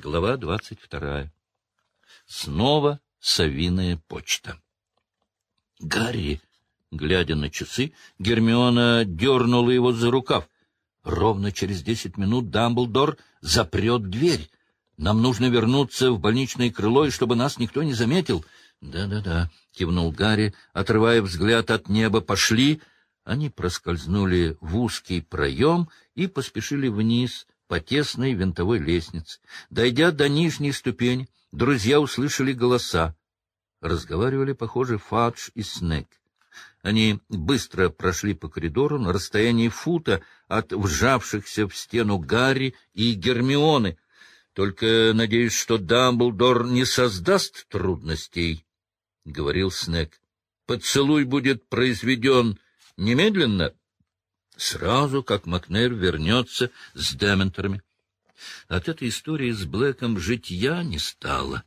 Глава двадцать вторая. Снова совиная почта. Гарри, глядя на часы, Гермиона дернула его за рукав. Ровно через десять минут Дамблдор запрет дверь. Нам нужно вернуться в больничное крыло, и чтобы нас никто не заметил. Да-да-да, кивнул Гарри, отрывая взгляд от неба. Пошли. Они проскользнули в узкий проем и поспешили вниз по тесной винтовой лестнице. Дойдя до нижней ступени, друзья услышали голоса. Разговаривали, похоже, Фадж и Снег. Они быстро прошли по коридору на расстоянии фута от вжавшихся в стену Гарри и Гермионы. Только надеюсь, что Дамблдор не создаст трудностей, — говорил Снег. Поцелуй будет произведен немедленно, сразу как Макнер вернется с Дементорами. От этой истории с Блэком житья не стало.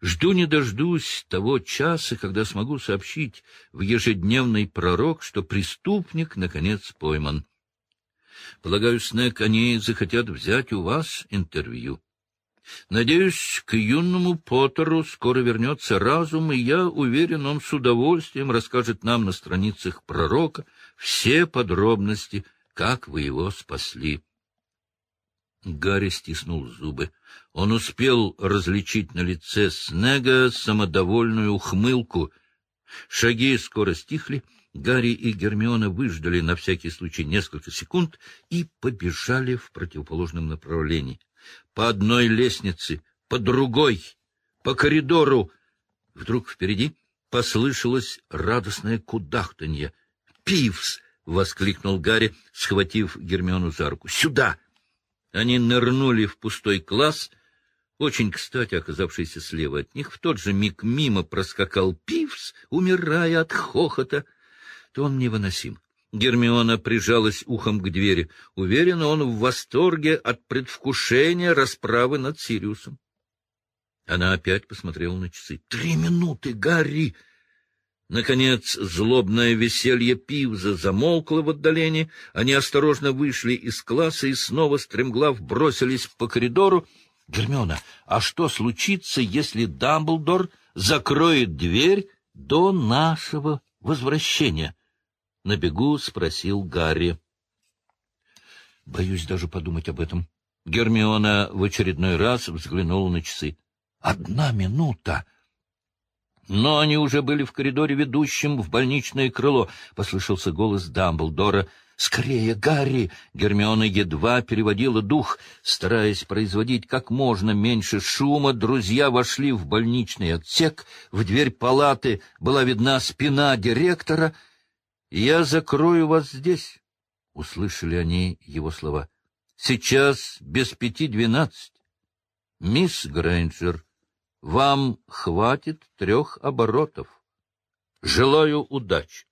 Жду не дождусь того часа, когда смогу сообщить в ежедневный пророк, что преступник, наконец, пойман. Полагаю, Снег, они захотят взять у вас интервью. Надеюсь, к юному Поттеру скоро вернется разум, и я уверен, он с удовольствием расскажет нам на страницах пророка все подробности, как вы его спасли. Гарри стиснул зубы. Он успел различить на лице Снега самодовольную ухмылку. Шаги скоро стихли, Гарри и Гермиона выждали на всякий случай несколько секунд и побежали в противоположном направлении. По одной лестнице, по другой, по коридору. Вдруг впереди послышалось радостное кудахтанье. «Пивс!» — воскликнул Гарри, схватив Гермиону за руку. «Сюда!» Они нырнули в пустой класс, очень кстати оказавшийся слева от них. В тот же миг мимо проскакал Пивс, умирая от хохота. То он невыносим. Гермиона прижалась ухом к двери. Уверена, он в восторге от предвкушения расправы над Сириусом. Она опять посмотрела на часы. «Три минуты, Гарри!» Наконец, злобное веселье Пивза замолкло в отдалении. Они осторожно вышли из класса и снова стремглав бросились по коридору. — Гермиона, а что случится, если Дамблдор закроет дверь до нашего возвращения? — на бегу спросил Гарри. — Боюсь даже подумать об этом. Гермиона в очередной раз взглянула на часы. — Одна минута! — но они уже были в коридоре, ведущем в больничное крыло. Послышался голос Дамблдора. «Скорее, Гарри!» Гермиона едва переводила дух. Стараясь производить как можно меньше шума, друзья вошли в больничный отсек. В дверь палаты была видна спина директора. «Я закрою вас здесь», — услышали они его слова. «Сейчас без пяти двенадцать. Мисс Грейнджер, вам хватит трех оборотов. Желаю удачи.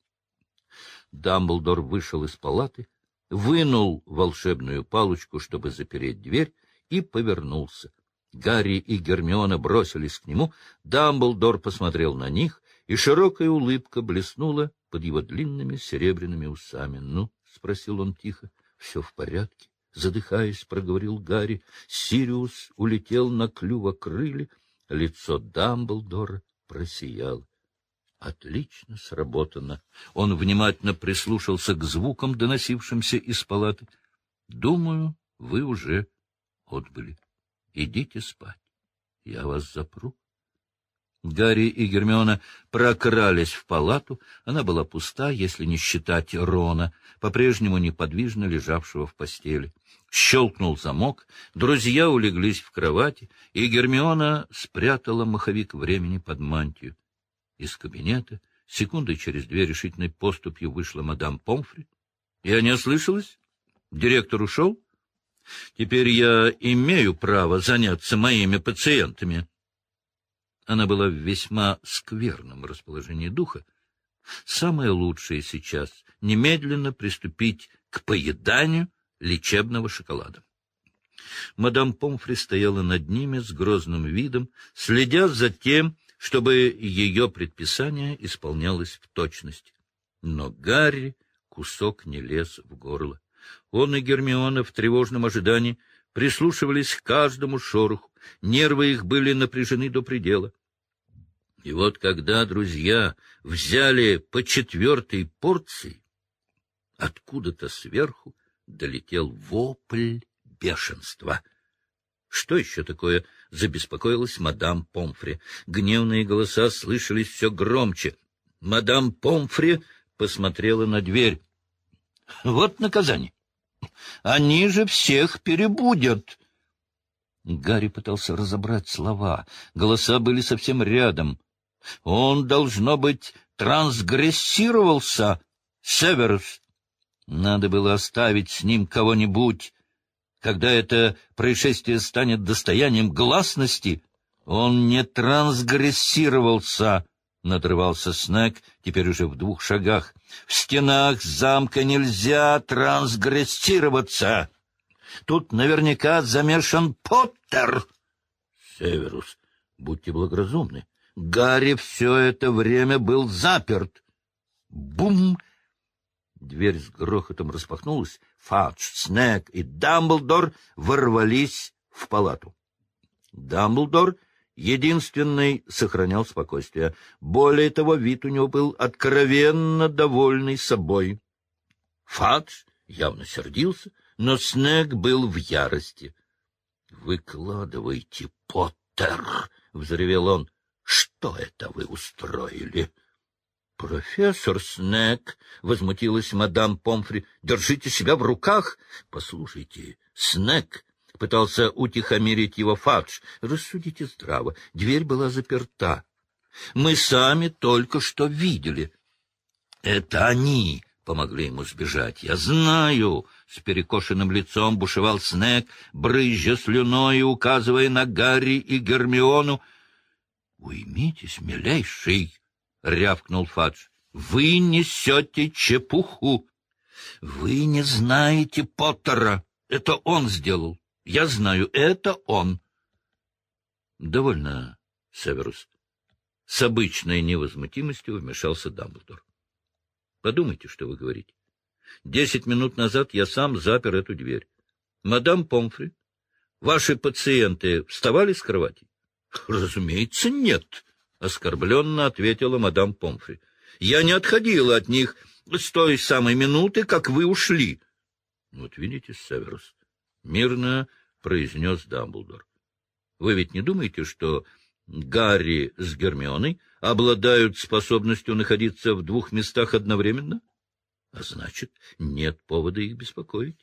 Дамблдор вышел из палаты, вынул волшебную палочку, чтобы запереть дверь, и повернулся. Гарри и Гермиона бросились к нему. Дамблдор посмотрел на них, и широкая улыбка блеснула под его длинными серебряными усами. — Ну, — спросил он тихо, — все в порядке? Задыхаясь, проговорил Гарри. Сириус улетел на клювокрыле, — Лицо Дамблдора просияло. Отлично сработано. Он внимательно прислушался к звукам, доносившимся из палаты. Думаю, вы уже отбыли. Идите спать. Я вас запру. Гарри и Гермиона прокрались в палату. Она была пуста, если не считать Рона, по-прежнему неподвижно лежавшего в постели. Щелкнул замок, друзья улеглись в кровати, и Гермиона спрятала маховик времени под мантию. Из кабинета секунды через две решительной поступью вышла мадам Помфри. Я не ослышалась? Директор ушел? Теперь я имею право заняться моими пациентами. Она была в весьма скверном расположении духа. Самое лучшее сейчас — немедленно приступить к поеданию лечебного шоколада. Мадам Помфри стояла над ними с грозным видом, следя за тем, чтобы ее предписание исполнялось в точности. Но Гарри кусок не лез в горло. Он и Гермиона в тревожном ожидании прислушивались к каждому шороху, нервы их были напряжены до предела. И вот когда друзья взяли по четвертой порции, откуда-то сверху долетел вопль бешенства. Что еще такое? — забеспокоилась мадам Помфри. Гневные голоса слышались все громче. Мадам Помфри посмотрела на дверь. — Вот наказание. Они же всех перебудят. Гарри пытался разобрать слова. Голоса были совсем рядом. Он, должно быть, трансгрессировался, Северус. Надо было оставить с ним кого-нибудь. Когда это происшествие станет достоянием гласности, он не трансгрессировался, — надрывался Снег, теперь уже в двух шагах. В стенах замка нельзя трансгрессироваться. Тут наверняка замешан Поттер. Северус, будьте благоразумны. Гарри все это время был заперт. Бум! Дверь с грохотом распахнулась. Фадж, Снег и Дамблдор ворвались в палату. Дамблдор единственный сохранял спокойствие. Более того, вид у него был откровенно довольный собой. Фадж явно сердился, но Снег был в ярости. — Выкладывайте, Поттер! — взревел он. Что это вы устроили? — Профессор Снег, — возмутилась мадам Помфри, — держите себя в руках. — Послушайте, Снег, — пытался утихомирить его Фадж, — рассудите здраво, дверь была заперта. Мы сами только что видели. — Это они помогли ему сбежать. Я знаю, — с перекошенным лицом бушевал Снег, брызжа слюной и указывая на Гарри и Гермиону —— Уймитесь, милейший, — рявкнул Фадж. — Вы несете чепуху. Вы не знаете Поттера. Это он сделал. Я знаю, это он. — Довольно, Северус. С обычной невозмутимостью вмешался Дамблдор. — Подумайте, что вы говорите. Десять минут назад я сам запер эту дверь. Мадам Помфри, ваши пациенты вставали с кровати? — Разумеется, нет, — оскорбленно ответила мадам Помфри. — Я не отходила от них с той самой минуты, как вы ушли. — Вот видите, Северус, — мирно произнес Дамблдор. — Вы ведь не думаете, что Гарри с Гермионой обладают способностью находиться в двух местах одновременно? А значит, нет повода их беспокоить.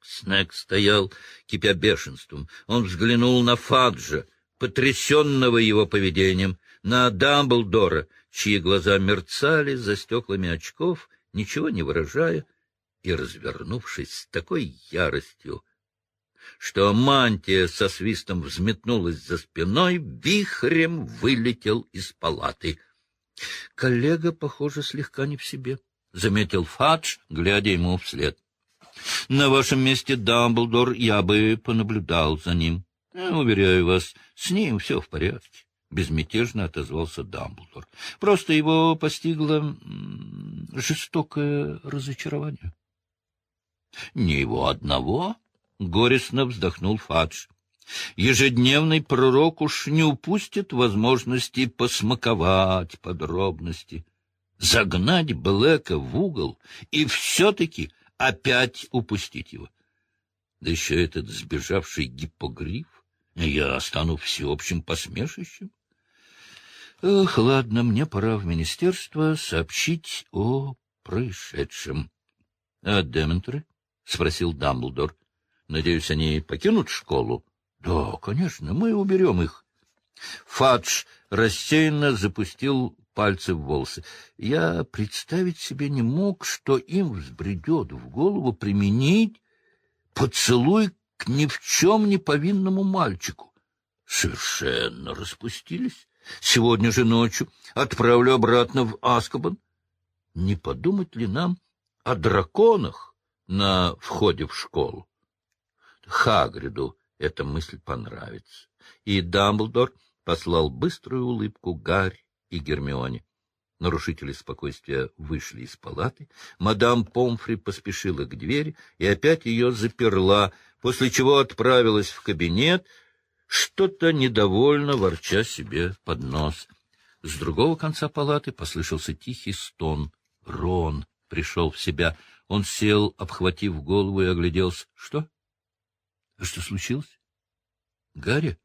Снег стоял, кипя бешенством. Он взглянул на Фаджа потрясенного его поведением, на Дамблдора, чьи глаза мерцали за стеклами очков, ничего не выражая, и, развернувшись с такой яростью, что мантия со свистом взметнулась за спиной, вихрем вылетел из палаты. Коллега, похоже, слегка не в себе, — заметил Фадж, глядя ему вслед. — На вашем месте, Дамблдор, я бы понаблюдал за ним. — Уверяю вас, с ним все в порядке, — безмятежно отозвался Дамблдор. — Просто его постигло жестокое разочарование. — Не его одного, — горестно вздохнул Фадж. Ежедневный пророк уж не упустит возможности посмаковать подробности, загнать Блэка в угол и все-таки опять упустить его. Да еще этот сбежавший гиппогриф. Я стану всеобщим посмешищем? Эх, ладно, мне пора в министерство сообщить о происшедшем. — А Дементоры? — спросил Дамблдор. — Надеюсь, они покинут школу? — Да, конечно, мы уберем их. Фадж рассеянно запустил пальцы в волосы. Я представить себе не мог, что им взбредет в голову применить поцелуй к ни в чем не повинному мальчику. Совершенно распустились. Сегодня же ночью отправлю обратно в Аскобан. Не подумать ли нам о драконах на входе в школу? Хагриду эта мысль понравится. И Дамблдор послал быструю улыбку Гарри и Гермионе. Нарушители спокойствия вышли из палаты. Мадам Помфри поспешила к двери и опять ее заперла, после чего отправилась в кабинет, что-то недовольно ворча себе под нос. С другого конца палаты послышался тихий стон. Рон пришел в себя. Он сел, обхватив голову, и огляделся. — Что? — Что случилось? — Гарри?